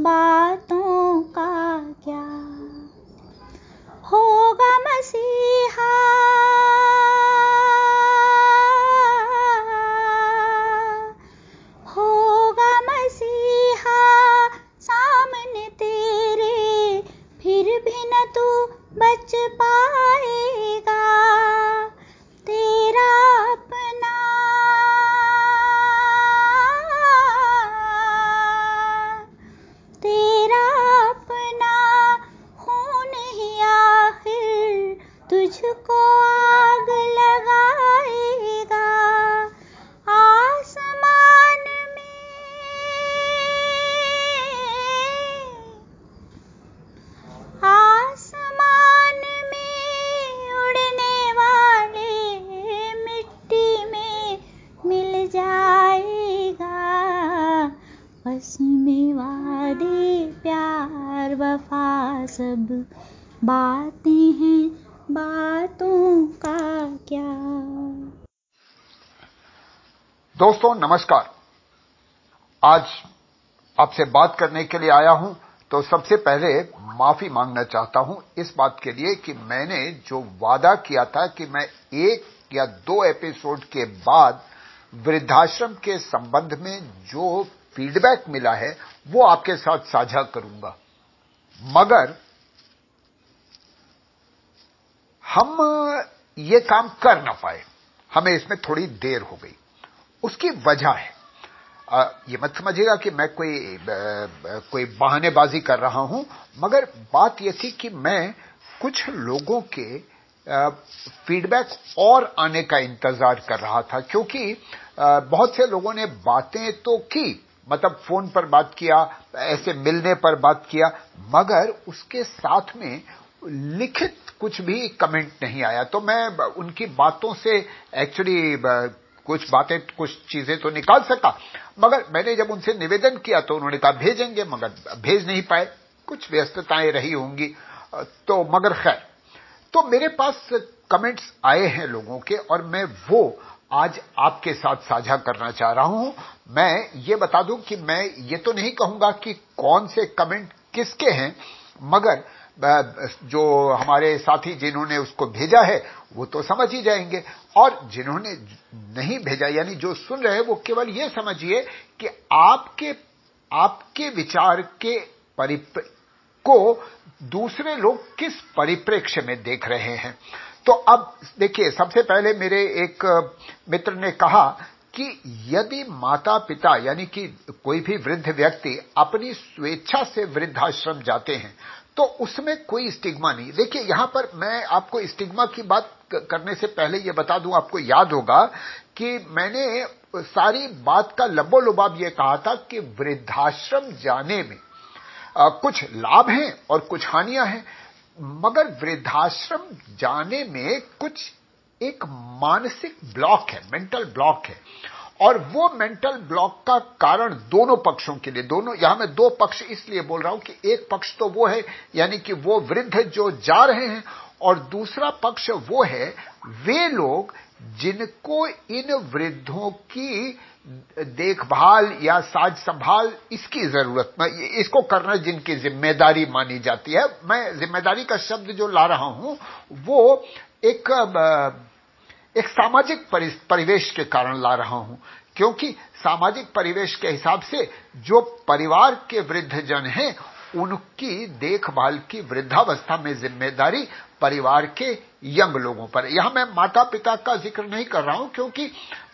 बातों का क्या? होगा मसीहा। होगा मसीहा, सामने तेरे, फिर भी न तू बच पाएगा नमस्कार। आज आपसे बात करने के लिए आया हूँ तो सबसे पहले माफ़ी मांगना चाहता हूँ इस बात के लिए कि मैंने जो वादा किया था कि मैं एक या दो एपिसोड के बाद वृद्धाश्रम के संबंध में जो फीडबैक मिला है, वो आपके साथ साझा करूँगा। मगर हम ये काम कर ना पाए। हमें इसमें थोड़ी देर हो गई। उसकी वजह है। आ, ये मत समझिएगा कि मैं कोई आ, कोई बहानेबाजी कर रहा हूँ मगर बात यह थी कि मैं कुछ लोगों के फीडबैक और आने का इंतज़ार कर रहा था क्योंकि आ, बहुत से लोगों ने बातें तो की मतलब फ़ोन पर बात किया ऐसे मिलने पर बात किया मगर उसके साथ में लिखित कुछ भी कमेंट नहीं आया। तो मैं उनकी बातों से एक्चुअली कुछ बातें, कुछ चीज़ें तो निकाल सका। मगर मैंने जब उनसे निवेदन किया तो उन्होंने कहा, भेजेंगे मगर भेज नहीं पाए। कुछ व्यस्तताएँ रही होंगी। तो मगर खैर। तो मेरे पास कमेंट्स आए हैं लोगों के और मैं वो आज आपके साथ साझा करना चाह रहा हूँ। मैं ये बता दूँ कि मैं ये तो नहीं कहूँगा कि कौन से कमेंट किसके हैं, मगर जो हमारे साथी जिन्होंने उसको भेजा है, वो तो समझ ही जाएँगे। और जिन्होंने नहीं भेजा, यानी जो सुन रहे हैं, वो केवल ये समझिए कि आपके आपके विचार के परिप, को दूसरे लोग किस परिप्रेक्ष्य में देख रहे हैं। तो अब देखिए, सबसे पहले मेरे एक मित्र ने कहा कि यदि माता पिता यानी कि कोई भी वृद्ध व्यक्ति अपनी स्वेच्छा से वृद्धाश्रम जाते हैं तो उसमें कोई स्टिग्मा नहीं। देखिए यहाँ पर मैं आपको स्टिग्मा की बात करने से पहले यह बता दूँ आपको याद होगा कि मैंने सारी बात का लबो लुबाब यह कहा था कि वृद्धाश्रम जाने में आ, कुछ लाभ हैं और कुछ हानियाँ हैं मगर वृद्धाश्रम जाने में कुछ एक मानसिक ब्लॉक है मेंटल ब्लॉक है। और वो मेंटल ब्लॉक का कारण दोनों पक्षों के लिए, दोनों, यहाँ मैं दो पक्ष इसलिए बोल रहा हूँ कि एक पक्ष तो वो है, यानी कि वो वृद्ध जो जा रहे हैं, और दूसरा पक्ष वो है, वे लोग जिनको इन वृद्धों की देखभाल या साज संभाल इसकी ज़रूरत में इसको करना जिनकी ज़िम्मेदारी मानी जाती है। मैं ज़िम्मेदारी का शब्द जो ला रहा हूँ, वो एक एक सामाजिक परिवेश के कारण ला रहा हूँ, क्योंकि सामाजिक परिवेश के हिसाब से जो परिवार के वृद्ध जन हैं, उनकी देखभाल की वृद्धावस्था में ज़िम्मेदारी परिवार के यंग लोगों पर यहाँ मैं माता पिता का ज़िक्र नहीं कर रहा हूँ, क्योंकि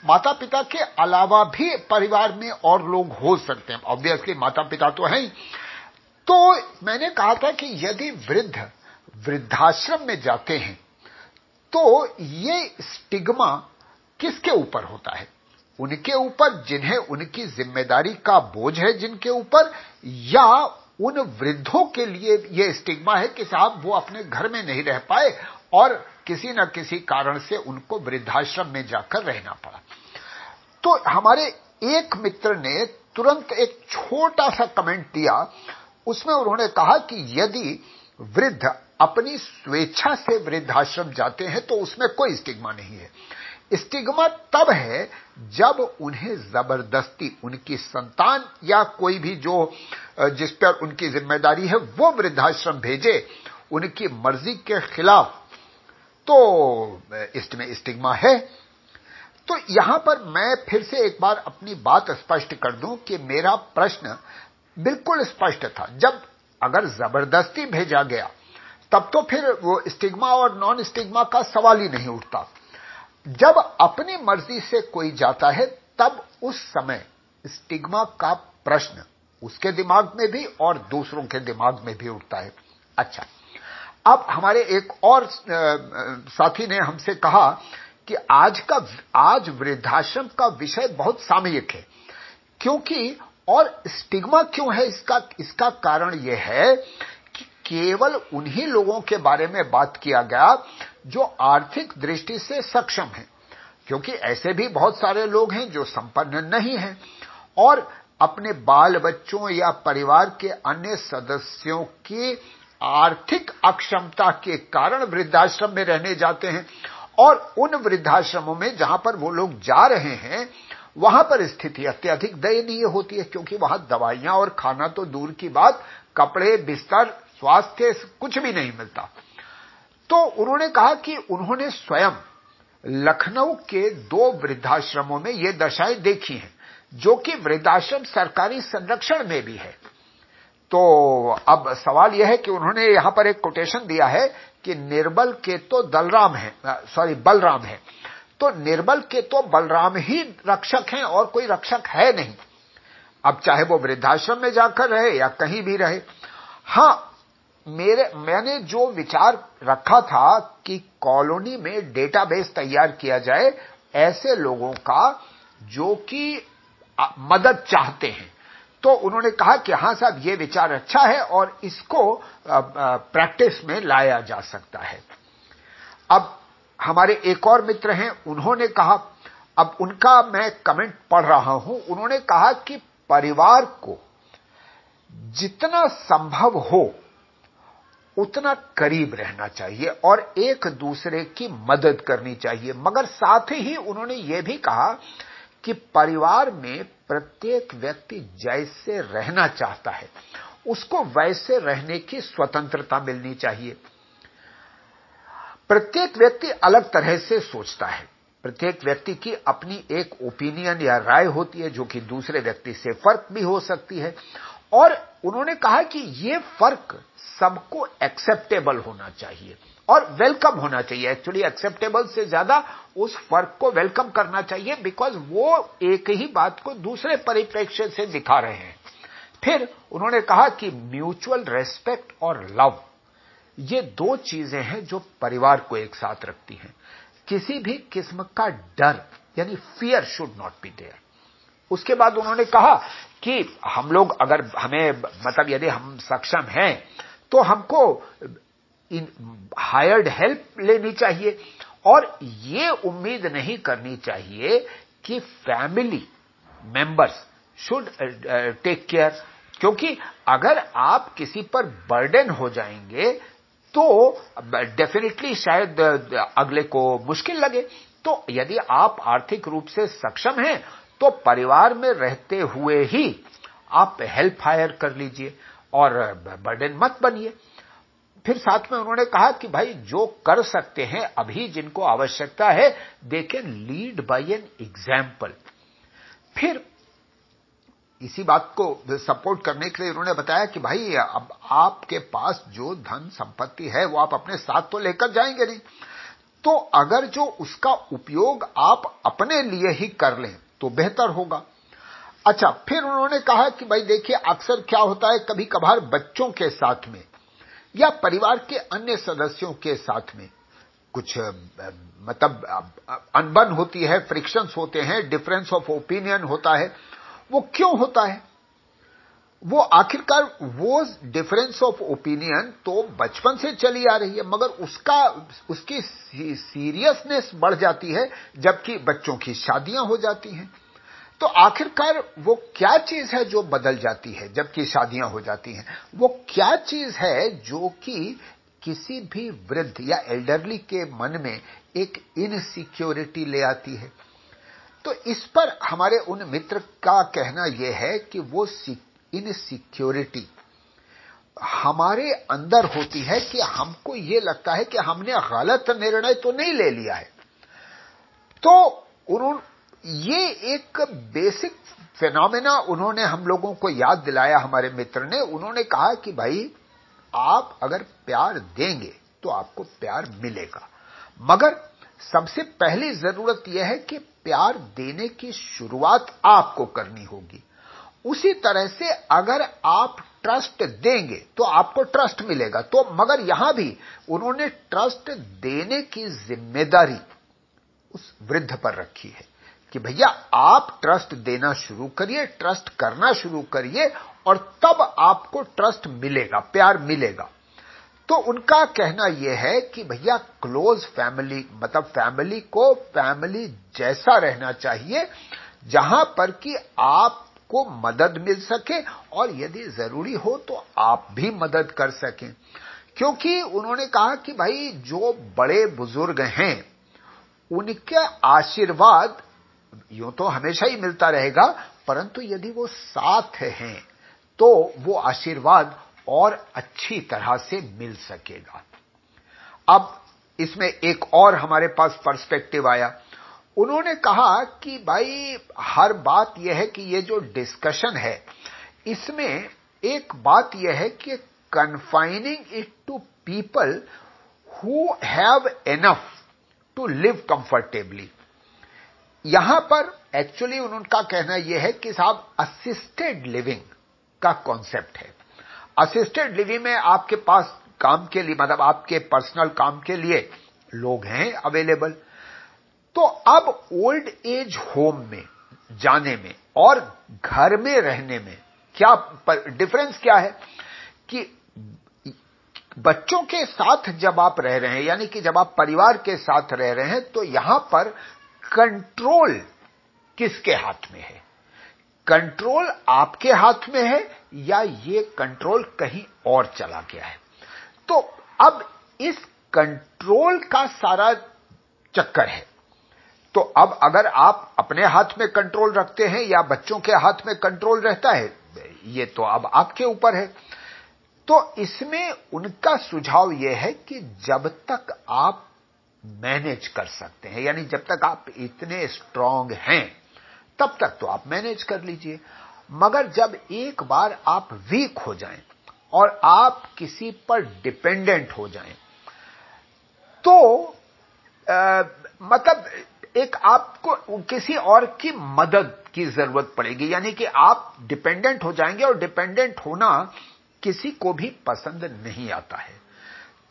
माता पिता के अलावा भी परिवार में और लोग हो सकते हैं। ऑब्वियसली माता पिता तो हैं। तो मैंने कहा था कि यदि वृद्ध वृद्धाश्रम में जाते हैं तो ये स्टिग्मा किसके ऊपर होता है? उनके ऊपर, जिन्हें उनकी ज़िम्मेदारी का बोझ है जिनके ऊपर, या उन वृद्धों के लिए यह स्टिग्मा है कि साहब वो अपने घर में नहीं रह पाए और किसी न किसी कारण से उनको वृद्धाश्रम में जाकर रहना पड़ा। तो हमारे एक मित्र ने तुरंत एक छोटा सा कमेंट दिया। उसमें उन्होंने कहा कि यदि वृद्ध अपनी स्वेच्छा से वृद्धाश्रम जाते हैं तो उसमें कोई स्टिग्मा नहीं है। स्टिग्मा तब है जब उन्हें ज़बरदस्ती उनकी संतान या कोई भी जो जिस पर उनकी ज़िम्मेदारी है, वो वृद्धाश्रम भेजे उनकी मर्ज़ी के खिलाफ। तो इसमें स्टिग्मा है। तो यहाँ पर मैं फिर से एक बार अपनी बात स्पष्ट कर दूँ कि मेरा प्रश्न बिल्कुल स्पष्ट था। जब अगर ज़बरदस्ती भेजा गया तब तो फिर वो स्टिग्मा और नॉन स्टिग्मा का सवाल ही नहीं उठता। जब अपनी मर्ज़ी से कोई जाता है, तब उस समय स्टिग्मा का प्रश्न उसके दिमाग में भी और दूसरों के दिमाग में भी उठता है। अच्छा अब हमारे एक और साथी ने हमसे कहा कि आज का, आज वृद्धाश्रम का विषय बहुत सामयिक है, क्योंकि और स्टिग्मा क्यों है? इसका इसका कारण यह है केवल उन्हीं लोगों के बारे में बात किया गया जो आर्थिक दृष्टि से सक्षम हैं, क्योंकि ऐसे भी बहुत सारे लोग हैं जो संपन्न नहीं हैं और अपने बाल बच्चों या परिवार के अन्य सदस्यों की आर्थिक अक्षमता के कारण वृद्धाश्रम में रहने जाते हैं और उन वृद्धाश्रमों में जहाँ पर वो लोग जा रहे हैं, वहाँ पर स्थिति अत्यधिक दयनीय होती है, क्योंकि वहाँ दवाइयाँ और खाना तो दूर की बात, कपड़े, बिस्तर स्वास्थ्य के कुछ भी नहीं मिलता। तो उन्होंने कहा कि उन्होंने स्वयं लखनऊ के दो वृद्धाश्रमों में ये दशाएँ देखी हैं, जो कि वृद्धाश्रम सरकारी संरक्षण में भी है। तो अब सवाल यह है कि उन्होंने यहाँ पर एक कोटेशन दिया है कि निर्बल के तो दलराम है सॉरी बलराम है। तो निर्बल के तो बलराम ही रक्षक हैं और कोई रक्षक है नहीं। अब चाहे वो वृद्धाश्रम में जाकर रहे या कहीं भी रहे। हाँ मेरे, मैंने जो विचार रखा था कि कॉलोनी में डेटाबेस तैयार किया जाए, ऐसे लोगों का जो कि मदद चाहते हैं। तो उन्होंने कहा कि हाँ साहब, ये विचार अच्छा है और इसको प्रैक्टिस में लाया जा सकता है। अब हमारे एक और मित्र हैं, उन्होंने कहा, अब उनका मैं कमेंट पढ़ रहा हूँ। उन्होंने कहा कि परिवार को जितना संभव हो उतना करीब रहना चाहिए और एक दूसरे की मदद करनी चाहिए। मगर साथ ही उन्होंने यह भी कहा कि परिवार में प्रत्येक व्यक्ति जैसे रहना चाहता है, उसको वैसे रहने की स्वतंत्रता मिलनी चाहिए। प्रत्येक व्यक्ति अलग तरह से सोचता है। प्रत्येक व्यक्ति की अपनी एक ओपिनियन या राय होती है जो कि दूसरे व्यक्ति से फ़र्क भी हो सकती है और उन्होंने कहा कि ये फ़र्क सबको एक्सेप्टेबल होना चाहिए और वेलकम होना चाहिए। एक्चुअली एक्सेप्टेबल से ज़्यादा उस फ़र्क को वेलकम करना चाहिए बिकॉज़ वो एक ही बात को दूसरे परिप्रेक्ष्य से दिखा रहे हैं। फिर उन्होंने कहा कि म्यूचुअल रेस्पेक्ट और लव ये दो चीज़ें हैं जो परिवार को एक साथ रखती हैं। किसी भी किस्म का डर, यानी fear should not be there उसके बाद उन्होंने कहा कि हम लोग अगर हमें मतलब यदि हम सक्षम हैं तो हमको हायर्ड हेल्प लेनी चाहिए। और ये उम्मीद नहीं करनी चाहिए कि family members should take care क्योंकि अगर आप किसी पर बर्डन हो जाएँगे तो डेफिनेटली शायद अगले को मुश्किल लगे। तो यदि आप आर्थिक रूप से सक्षम हैं तो परिवार में रहते हुए ही आप हेल्प हायर कर लीजिए और बर्डन मत बनिए। फिर साथ में उन्होंने कहा कि भाई, जो कर सकते हैं, अभी जिनको आवश्यकता है they can lead by an example फिर इसी बात को सपोर्ट करने के लिए उन्होंने बताया कि भाई, अब आपके पास जो धन संपत्ति है, वो आप अपने साथ तो लेकर जाएँगे नहीं। तो अगर जो उसका उपयोग आप अपने लिए ही कर लें तो बेहतर होगा। अच्छा फिर उन्होंने कहा कि भाई देखिए, अक्सर क्या होता है कभी कभार बच्चों के साथ में या परिवार के अन्य सदस्यों के साथ में कुछ मतलब अनबन होती है, फ्रिक्शंस होते हैं, डिफरेंस ऑफ़ ओपिनियन होता है। वो क्यों होता है? वो आखिरकार वो डिफरेंस ऑफ़ ओपिनियन तो बचपन से चली आ रही है, मगर उसका, उसकी सीरियसनेस बढ़ जाती है, जबकि बच्चों की शादियाँ हो जाती हैं। तो आखिरकार वो क्या चीज़ है जो बदल जाती है, जबकि शादियाँ हो जाती हैं? वो क्या चीज़ है जो कि किसी भी वृद्ध या एल्डरली के मन में एक इनसिक्योरिटी ले आती है? तो इस पर हमारे उन मित्र का कहना यह है कि वो इनसिक्योरिटी हमारे अंदर होती है कि हमको ये लगता है कि हमने गलत निर्णय तो नहीं ले लिया है। तो उन्होंने ये एक बेसिक फिनोमेना उन्होंने हम लोगों को याद दिलाया, हमारे मित्र ने। उन्होंने कहा कि भाई, आप अगर प्यार देंगे तो आपको प्यार मिलेगा। मगर सबसे पहली ज़रूरत यह है कि प्यार देने की शुरुआत आपको करनी होगी। उसी तरह से अगर आप ट्रस्ट देंगे तो आपको ट्रस्ट मिलेगा। तो मगर यहाँ भी उन्होंने ट्रस्ट देने की ज़िम्मेदारी उस वृद्ध पर रखी है कि भैया, आप ट्रस्ट देना शुरू करिए ट्रस्ट करना शुरू करिए, और तब आपको ट्रस्ट मिलेगा, प्यार मिलेगा। तो उनका कहना यह है कि भैया क्लोज फैमिली मतलब फैमिली को फैमिली जैसा रहना चाहिए, जहाँ पर कि आपको मदद मिल सके और यदि ज़रूरी हो तो आप भी मदद कर सकें। क्योंकि उन्होंने कहा कि भाई, जो बड़े बुज़ुर्ग हैं, उनके आशीर्वाद यूँ तो हमेशा ही मिलता रहेगा, परंतु यदि वो साथ हैं तो वो आशीर्वाद और अच्छी तरह से मिल सकेगा। अब इसमें एक और हमारे पास पर्सपेक्टिव आया। उन्होंने कहा कि भाई, हर बात यह है कि ये जो डिस्कशन है, इसमें एक बात यह है कि confining it to people who have enough to live comfortably यहाँ पर एक्चुअली उनका कहना यह है कि साहब असिस्टेड लिविंग का कॉन्सेप्ट है। असिस्टेड लिविंग में आपके पास काम के लिए मतलब आपके पर्सनल काम के लिए लोग हैं अवेलेबल तो अब ओल्ड एज होम में, जाने में और घर में रहने में क्या डिफरेंस क्या है? कि बच्चों के साथ जब आप रह रहे हैं, यानी कि जब आप परिवार के साथ रह रहे हैं तो यहाँ पर कंट्रोल किसके हाथ में है? कंट्रोल आपके हाथ में है या ये कंट्रोल कहीं और चला गया है? तो अब इस कंट्रोल का सारा चक्कर है। तो अब अगर आप अपने हाथ में कंट्रोल रखते हैं या बच्चों के हाथ में कंट्रोल रहता है ये तो अब आपके ऊपर है। तो इसमें उनका सुझाव यह है कि जब तक आप मैनेज कर सकते हैं यानी जब तक आप इतने स्ट्रांग हैं तब तक तो आप मैनेज कर लीजिए। मगर जब एक बार आप वीक हो जाएँ और आप किसी पर डिपेंडेंट हो जाएँ तो आ, मतलब एक आपको, किसी और की मदद की ज़रूरत पड़ेगी। यानी कि आप डिपेंडेंट हो जाएँगे और डिपेंडेंट होना किसी को भी पसंद नहीं आता है।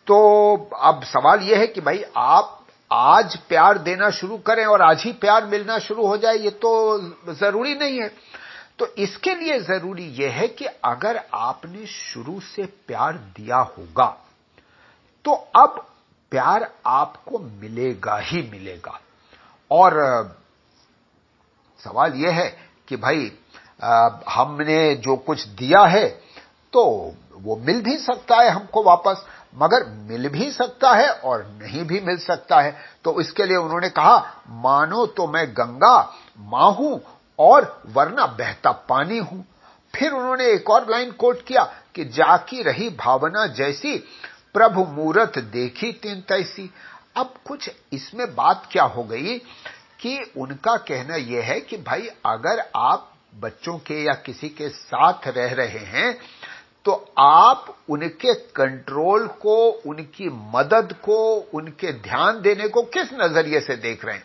तो अब सवाल यह है कि भाई, आप आज प्यार देना शुरू करें और आज ही प्यार मिलना शुरू हो जाए, ये तो ज़रूरी नहीं है। तो इसके लिए ज़रूरी यह है कि अगर आपने शुरू से प्यार दिया होगा तो अब प्यार आपको मिलेगा ही मिलेगा। और सवाल यह है कि भाई हमने जो कुछ दिया है तो वो मिल भी सकता है हमको वापस, मगर मिल भी सकता है और नहीं भी मिल सकता है। तो इसके लिए उन्होंने कहा, मानो तो मैं गंगा माँ हूँ और वरना बहता पानी हूँ। फिर उन्होंने एक और लाइन कोट किया कि जाकी रही भावना जैसी, प्रभु मूरत देखी तीन तैसी। अब कुछ इसमें बात क्या हो गई कि उनका कहना यह है कि भाई, अगर आप बच्चों के या किसी के साथ रह रहे हैं तो आप उनके कंट्रोल को, उनकी मदद को, उनके ध्यान देने को किस नज़रिए से देख रहे हैं?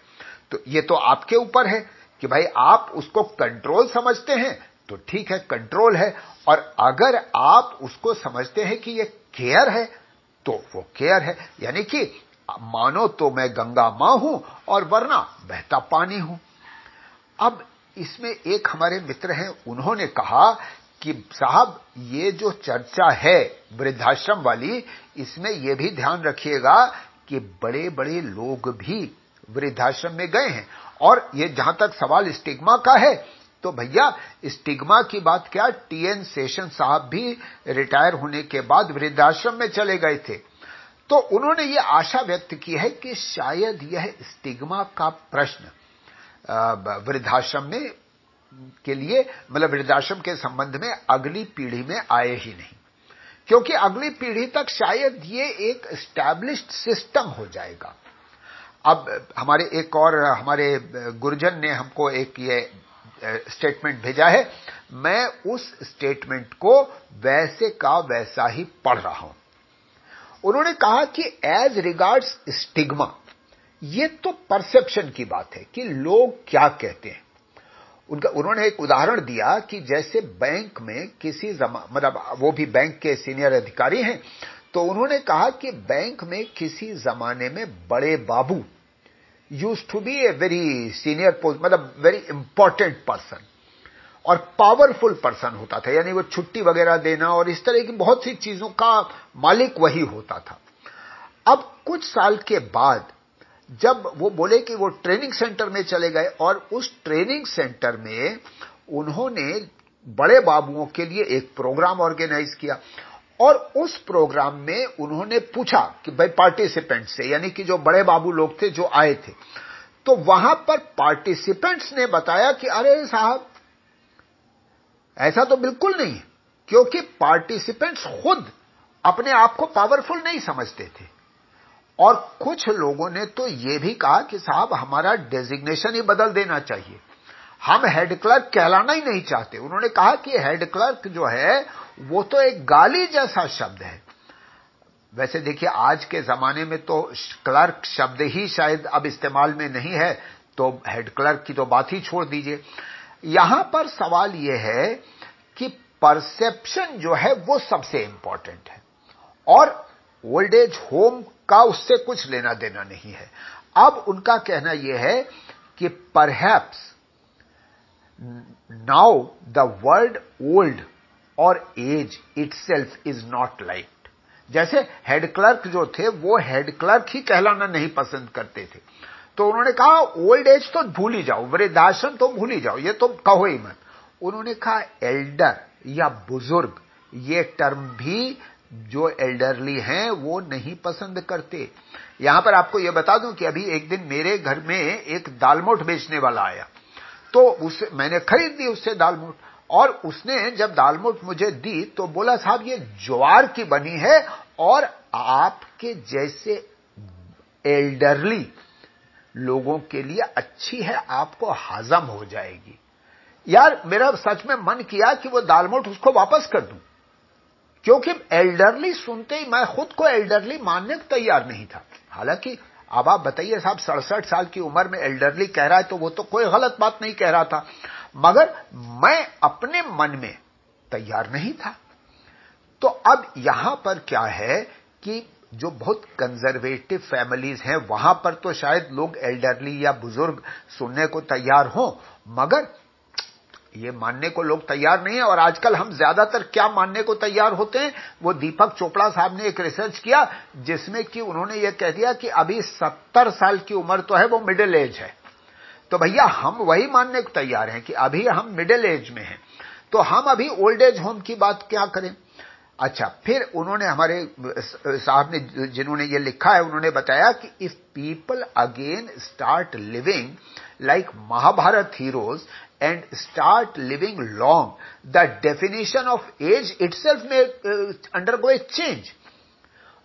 तो ये तो आपके ऊपर है कि भाई, आप उसको कंट्रोल समझते हैं तो ठीक है, कंट्रोल है। और अगर आप उसको समझते हैं कि ये केयर है तो वो केयर है। यानी कि मानो तो मैं गंगा माँ हूँ और वरना बहता पानी हूँ। अब इसमें एक हमारे मित्र हैं, उन्होंने कहा कि साहब, ये जो चर्चा है वृद्धाश्रम वाली, इसमें यह भी ध्यान रखिएगा कि बड़े बड़े लोग भी वृद्धाश्रम में गए हैं। और ये जहाँ तक सवाल स्टिग्मा का है तो भैया, स्टिग्मा की बात क्या, टीएन सेशन साहब भी रिटायर होने के बाद वृद्धाश्रम में चले गए थे। तो उन्होंने ये आशा व्यक्त की है कि शायद यह स्टिग्मा का प्रश्न वृद्धाश्रम में, के लिए मतलब वृद्धाश्रम के संबंध में अगली पीढ़ी में आए ही नहीं। क्योंकि अगली पीढ़ी तक शायद ये एक स्टैब्लिश्ड सिस्टम हो जाएगा। अब, हमारे एक और, हमारे गुरुजन ने हमको एक ये स्टेटमेंट भेजा है। मैं उस स्टेटमेंट को वैसे का वैसा ही पढ़ रहा हूँ। उन्होंने कहा कि एज रिगार्ड्स स्टिग्मा ये तो परसेप्शन की बात है कि लोग क्या कहते हैं। उनका, उन्होंने एक उदाहरण दिया कि जैसे बैंक में किसी मतलब वो भी बैंक के सीनियर अधिकारी हैं तो उन्होंने कहा कि बैंक में किसी जमाने में बड़े बाबू used to be a very senior मतलब वेरी इंपॉर्टेंट पर्सन और पावरफुल पर्सन होता था, यानी वो छुट्टी वगैरह देना और इस तरह की बहुत सी चीज़ों का मालिक वही होता था। अब कुछ साल के बाद जब वो बोले कि वो ट्रेनिंग सेंटर में चले गए और उस ट्रेनिंग सेंटर में उन्होंने बड़े बाबुओं के लिए एक प्रोग्राम ऑर्गेनाइज किया और उस प्रोग्राम में उन्होंने पूछा कि भाई पार्टिसिपेंट से, यानी कि जो बड़े बाबू लोग थे जो आए थे तो वहाँ पर पार्टिसिपेंट्स ने बताया कि अरे साहब ऐसा तो बिल्कुल नहीं, क्योंकि पार्टिसिपेंट्स खुद अपने आप को पावरफुल नहीं समझते थे। और कुछ लोगों ने तो यह भी कहा कि साहब, हमारा डेजिग्नेशन ही बदल देना चाहिए। हम हेड क्लर्क कहलाना ही नहीं चाहते। उन्होंने कहा कि हेड क्लर्क जो है, वो तो एक गाली जैसा शब्द है। वैसे देखिए, आज के जमाने में तो क्लर्क शब्द ही शायद अब इस्तेमाल में नहीं है तो हेड क्लर्क की तो बात ही छोड़ दीजिए। यहाँ पर सवाल यह है कि परसेप्शन जो है वो सबसे इंपॉर्टेंट है। और ओल्ड एज होम का उससे कुछ लेना देना नहीं है। अब उनका कहना यह है कि perhaps now the world old और age itself is not like जैसे हेड क्लर्क जो थे, वो हेड क्लर्क ही कहलाना नहीं पसंद करते थे। तो उन्होंने कहा ओल्ड एज तो भूल ही जाओ, वृद्धाश्रम तो भूल ही जाओ, ये तो कहो ही मत। उन्होंने कहा एल्डर या बुज़ुर्ग, ये टर्म भी जो एल्डरली हैं, वो नहीं पसंद करते। यहाँ पर आपको यह बता दूँ कि अभी एक दिन मेरे घर में एक दालमोट बेचने वाला आया। तो उसे, मैंने खरीद दी उससे दालमोट और उसने जब दालमोट मुझे दी तो बोला, साहब, ये ज्वार की बनी है और आपके जैसे एल्डरली लोगों के लिए अच्छी है, आपको हजम हो जाएगी। यार, मेरा सच में मन किया कि वो दालमोट उसको वापस कर दूँ। क्योंकि एल्डरली सुनते ही मैं खुद को एल्डरली मानने को तैयार नहीं था। हालाँकि, अब आप बताइए, साहब, सड़सठ साल की उम्र में एल्डरली कह रहा है तो वो तो कोई गलत बात नहीं कह रहा था। मगर मैं अपने मन में तैयार नहीं था। तो अब यहाँ पर क्या है कि जो बहुत कंजर्वेटिव फैमिलीज़ हैं, वहाँ पर तो शायद लोग एल्डरली या बुज़ुर्ग सुनने को तैयार हों, मगर ये मानने को लोग तैयार नहीं है, और आजकल हम ज़्यादातर क्या मानने को तैयार होते हैं, वो दीपक चोपड़ा साहब ने एक रिसर्च किया, जिसमें कि उन्होंने ये कह दिया कि अभी सत्तर साल की उम्र तो है, वो मिडिल एज है। तो भैया, हम वही मानने को तैयार हैं कि अभी हम मिडिल एज में हैं। तो हम अभी ओल्ड एज होम की बात क्या करें? अच्छा फिर उन्होंने हमारे साहब ने जिन्होंने ये लिखा है उन्होंने बताया कि if people again start living like Mahabharat heroes and start living long, the definition of age itself may uh, undergo a change.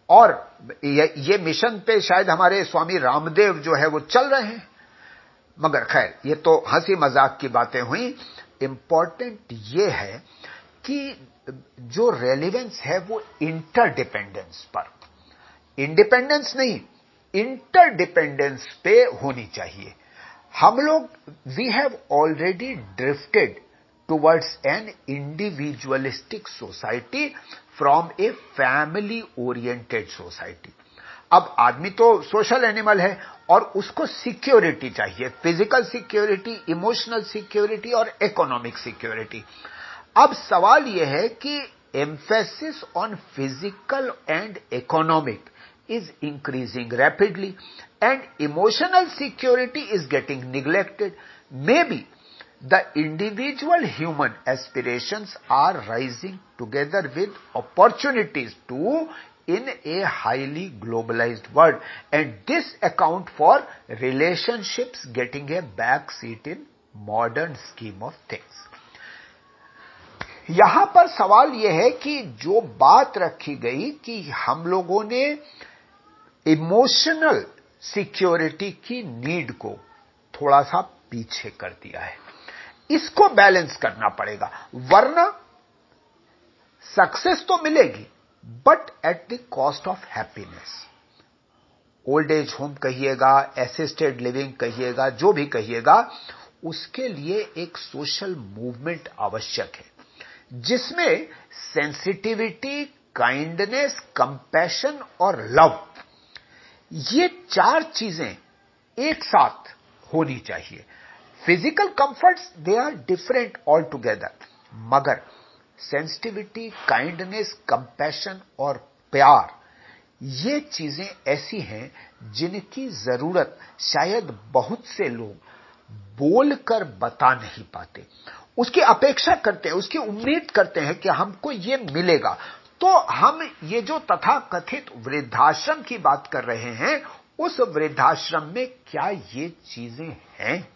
और ये, ये मिशन पे शायद हमारे स्वामी रामदेव जो है वो चल रहे हैं मगर खैर ये तो हँसी मज़ाक की बातें हुई इंपॉर्टेंट ये है कि जो रेलिवेंस है वो इंटरडिपेंडेंस पर। इंडिपेंडेंस नहीं इंटरडिपेंडेंस पे होनी चाहिए। हम लोग we have already drifted towards an individualistic society from a family oriented society अब आदमी तो सोशल एनिमल है और उसको सिक्योरिटी चाहिए फ़िज़िकल सिक्योरिटी इमोशनल सिक्योरिटी और इकोनॉमिक सिक्योरिटी अब सवाल यह है कि emphasis on physical and economic is increasing rapidly and emotional security is getting neglected. Maybe the individual human aspirations are rising together with opportunities too in a highly globalized world and this account for relationships getting a back seat in modern scheme of things. यहाँ पर सवाल यह है कि जो बात रखी गई कि हम लोगों ने इमोशनल सिक्योरिटी की नीड को थोड़ा सा पीछे कर दिया है। इसको बैलेंस करना पड़ेगा, वरना सक्सेस तो मिलेगी but at the cost of happiness old age home कहिएगा असिस्टेड लिविंग कहिएगा, जो भी कहिएगा, उसके लिए एक सोशल मूवमेंट आवश्यक है। जिसमें सेंसिटिविटी काइंडनेस कंपैशन और लव ये चार चीज़ें एक साथ होनी चाहिए। Physical comforts they are different all together मगर सेंसिटिविटी काइंडनेस कंपैशन और प्यार, ये चीज़ें ऐसी हैं जिनकी ज़रूरत शायद बहुत से लोग बोलकर बता नहीं पाते। उसकी अपेक्षा करते हैं, उसकी उम्मीद करते हैं कि हमको ये मिलेगा। तो हम ये जो तथा कथित वृद्धाश्रम की बात कर रहे हैं, उस वृद्धाश्रम में क्या ये चीज़ें हैं?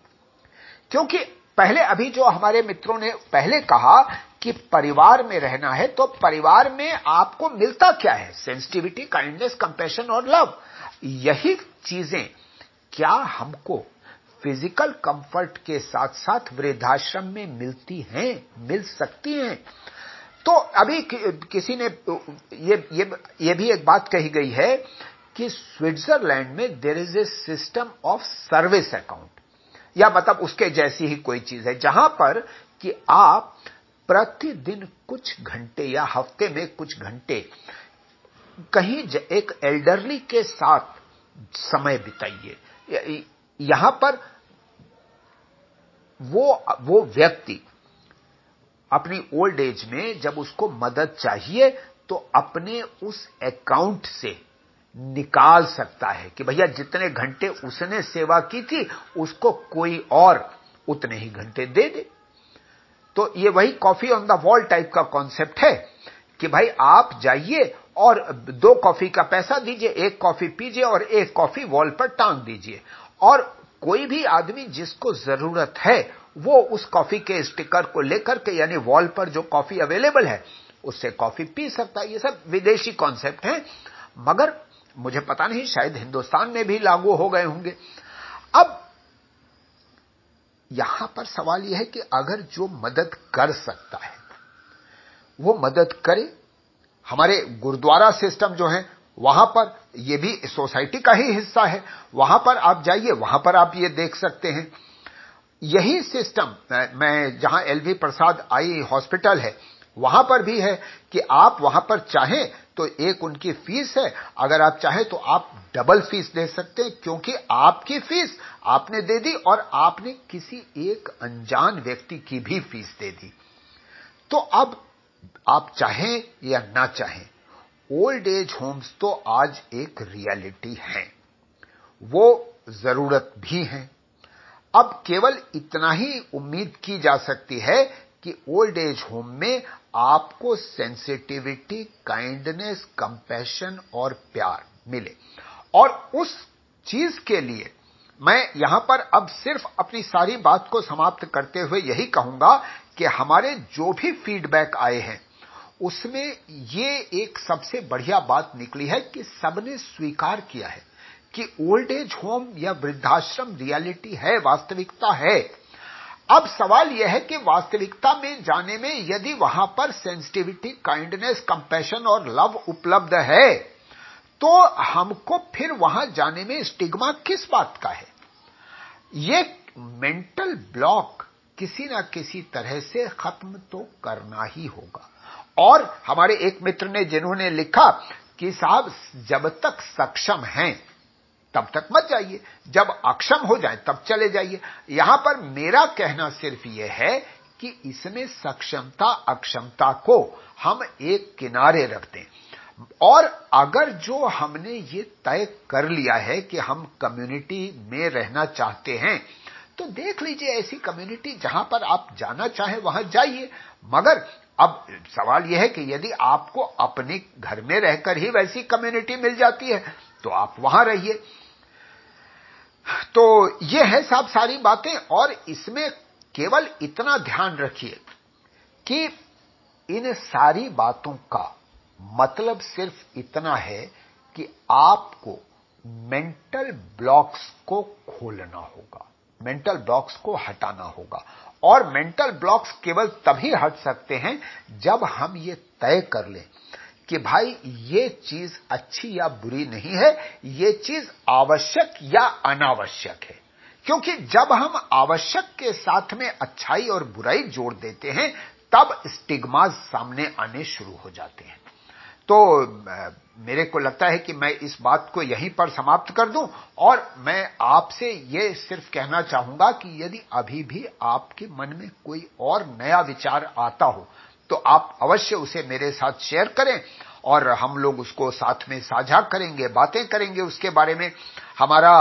क्योंकि पहले अभी जो हमारे मित्रों ने पहले कहा कि परिवार में रहना है तो परिवार में आपको मिलता क्या है? सेंसिटिविटी काइंडनेस कंपेशन और लव यही चीज़ें क्या हमको फ़िज़िकल कंफर्ट के साथ साथ वृद्धाश्रम में मिलती हैं मिल सकती हैं। तो अभी कि, किसी ने ये ये ये भी एक बात कही गई है कि स्विट्जरलैंड में there is a system of service account या मतलब उसके जैसी ही कोई चीज़ है जहाँ पर कि आप प्रतिदिन कुछ घंटे या हफ़्ते में कुछ घंटे कहीं एक एल्डरली के साथ समय बिताइए। यहाँ पर वो वो व्यक्ति अपनी ओल्ड एज में जब उसको मदद चाहिए तो अपने उस अकाउंट से निकाल सकता है कि भैया जितने घंटे उसने सेवा की थी, उसको कोई और उतने ही घंटे दे दे। तो ये वही coffee on the wall type का कॉन्सेप्ट है कि भाई आप जाइए और दो कॉफ़ी का पैसा दीजिए, एक कॉफ़ी पीजिए और एक कॉफ़ी वॉल पर टांग दीजिए। और कोई भी आदमी जिसको ज़रूरत है, वो उस कॉफ़ी के स्टिकर को लेकर के, यानी वॉल पर जो कॉफ़ी अवेलेबल है, उससे कॉफ़ी पी सकता है। ये सब विदेशी कॉन्सेप्ट है, मगर मुझे पता नहीं, शायद हिंदुस्तान में भी लागू हो गए होंगे। अब यहाँ पर सवाल यह है कि अगर जो मदद कर सकता है, वो मदद करे। हमारे गुरुद्वारा सिस्टम जो है, वहाँ पर यह भी सोसाइटी का ही हिस्सा है। वहाँ पर आप जाइए, वहाँ पर आप ये देख सकते हैं। यही सिस्टम मैं जहाँ एलवी प्रसाद आई हॉस्पिटल है, वहाँ पर भी है कि आप वहाँ पर चाहें तो एक उनकी फ़ीस है। अगर आप चाहें तो आप डबल फ़ीस दे सकते हैं, क्योंकि आपकी फ़ीस आपने दे दी और आपने किसी एक अनजान व्यक्ति की भी फ़ीस दे दी। तो अब आप चाहें या ना चाहें ओल्ड एज होम्स तो आज एक रियलिटी है। वो ज़रूरत भी है। अब केवल इतना ही उम्मीद की जा सकती है कि ओल्ड एज होम में आपको सेंसिटिविटी, काइंडनेस, कंपैशन और प्यार मिले। और उस चीज़ के लिए मैं यहाँ पर अब सिर्फ़ अपनी सारी बात को समाप्त करते हुए यही कहूँगा कि हमारे जो भी फीडबैक आए हैं उसमें ये एक सबसे बढ़िया बात निकली है कि सबने स्वीकार किया है कि ओल्ड एज होम या वृद्धाश्रम रियलिटी है, वास्तविकता है। अब सवाल यह है कि वास्तविकता में जाने में यदि वहाँ पर सेंसिटिविटी काइंडनेस कंपैशन और लव उपलब्ध है तो हमको फिर वहाँ जाने में स्टिग्मा किस बात का है? ये मेंटल ब्लॉक किसी ना किसी तरह से खत्म तो करना ही होगा। और हमारे एक मित्र ने जिन्होंने लिखा कि साहब, जब तक सक्षम हैं, तब तक मत जाइए। जब अक्षम हो जाए, तब चले जाइए। यहाँ पर मेरा कहना सिर्फ़ यह है कि इसमें सक्षमता, अक्षमता को हम एक किनारे रख दें और अगर जो हमने ये तय कर लिया है कि हम कम्युनिटी में रहना चाहते हैं तो देख लीजिए ऐसी कम्युनिटी जहाँ पर आप जाना चाहें, वहाँ जाइए। मगर अब सवाल यह है कि यदि आपको अपने घर में रहकर ही वैसी कम्युनिटी मिल जाती है तो आप वहाँ रहिए। तो ये है सब सारी बातें, और इसमें केवल इतना ध्यान रखिए कि इन सारी बातों का मतलब सिर्फ़ इतना है कि आपको मेंटल ब्लॉक्स को खोलना होगा मेंटल ब्लॉक्स को हटाना होगा। और मेंटल ब्लॉक्स केवल तभी हट सकते हैं जब हम ये तय कर लें कि भाई, ये चीज़ अच्छी या बुरी नहीं है, ये चीज़ आवश्यक या अनावश्यक है। क्योंकि जब हम आवश्यक के साथ में अच्छाई और बुराई जोड़ देते हैं, तब स्टिग्माज सामने आने शुरू हो जाते हैं। तो मेरे को लगता है कि मैं इस बात को यहीं पर समाप्त कर दूँ और मैं आपसे ये सिर्फ़ कहना चाहूँगा कि यदि अभी भी आपके मन में कोई और नया विचार आता हो तो आप अवश्य उसे मेरे साथ शेयर करें और हम लोग उसको साथ में साझा करेंगे, बातें करेंगे उसके बारे में। हमारा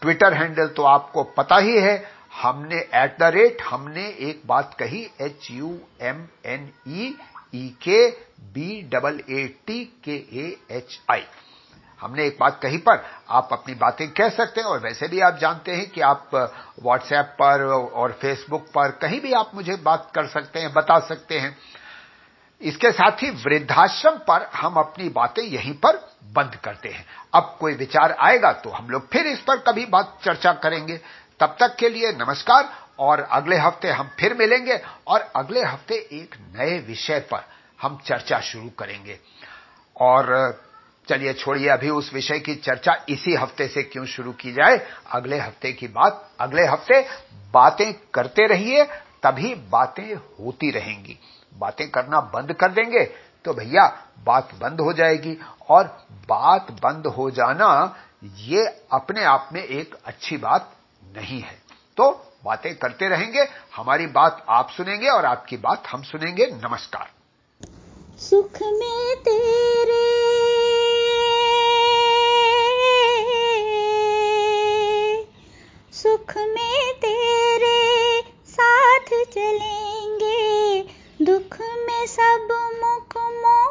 ट्विटर हैंडल तो आपको पता ही है। हमने एट द रेट हमने एक बात कही H U M N E E K B double A T के ए एच आई हमने एक बात कही पर आप अपनी बातें कह सकते हैं और वैसे भी आप जानते हैं कि आप व्हाट्सएप पर और फेसबुक पर कहीं भी आप मुझे बात कर सकते हैं, बता सकते हैं। इसके साथ ही वृद्धाश्रम पर हम अपनी बातें यहीं पर बंद करते हैं। अब कोई विचार आएगा तो हम लोग फिर इस पर कभी बात चर्चा करेंगे। तब तक के लिए नमस्कार और अगले हफ़्ते हम फिर मिलेंगे और अगले हफ़्ते एक नए विषय पर हम चर्चा शुरू करेंगे। और, चलिए छोड़िए अभी उस विषय की चर्चा इसी हफ़्ते से क्यों शुरू की जाए? अगले हफ़्ते की बात, अगले हफ़्ते बातें करते रहिए, तभी बातें होती रहेंगी। बातें करना बंद कर देंगे तो भैया बात बंद हो जाएगी। और बात बंद हो जाना ये अपने आप में एक अच्छी बात नहीं है। तो बातें करते रहेंगे, हमारी बात आप सुनेंगे और आपकी बात हम सुनेंगे। नमस्कार। सुख में तेरे सुख में तेरे साथ चलेंगे, दुख में सब मुख मोड़ेंगे